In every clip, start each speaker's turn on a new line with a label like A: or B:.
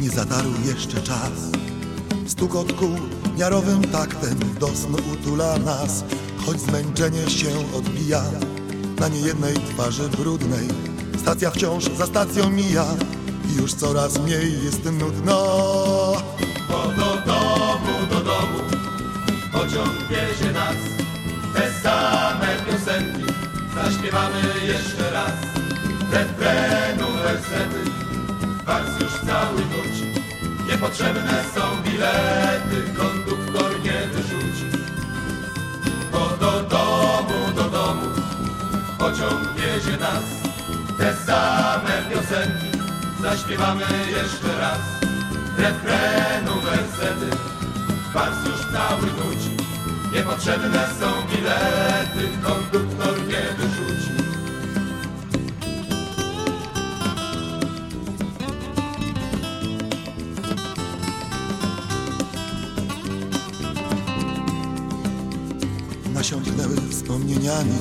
A: nie zatarł jeszcze czas. Stukot kół miarowym taktem do snu utula nas, choć zmęczenie się odbija na niejednej twarzy brudnej. Stacja wciąż za stacją mija i już coraz mniej jest nudno.
B: Bo do domu, do domu pociąg wiezie nas. Te same piosenki zaśpiewamy jeszcze raz. Refrenu wersety, Niepotrzebne są bilety, konduktor nie wyrzuci. Bo do domu, do domu pociąg wiezie nas. Te same piosenki zaśpiewamy jeszcze raz. Refrenu wersety, wals już cały nuci. Niepotrzebne są bilety,
A: Nasiąknęły wspomnieniami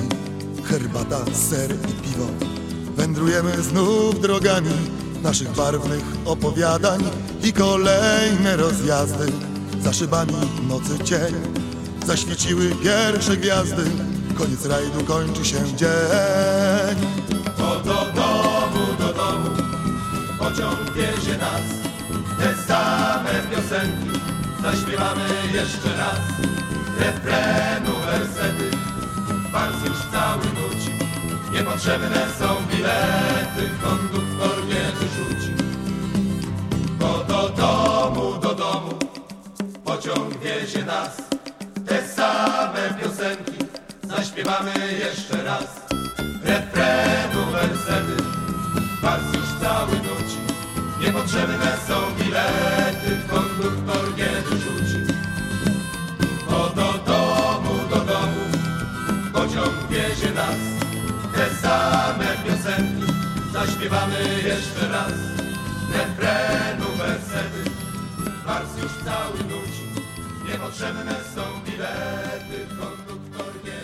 A: herbata, ser i piwo. Wędrujemy znów drogami naszych barwnych opowiadań i kolejne rozjazdy. Za szybami nocy cień zaświeciły pierwsze gwiazdy. Koniec rajdu kończy się dzień.
B: Bo do domu, do domu pociąg wiezie nas. Te same piosenki zaśpiewamy jeszcze raz. Refrenu wersety, wals już cały nuci. Niepotrzebne są bilety, konduktor nie wyrzuci. Bo do domu, do domu pociąg wiezie nas. Te same piosenki zaśpiewamy jeszcze raz. same piosenki, zaśpiewamy jeszcze raz. Refrenu wersety. Mars już cały nudzi, niepotrzebne są bilety, konduktor nie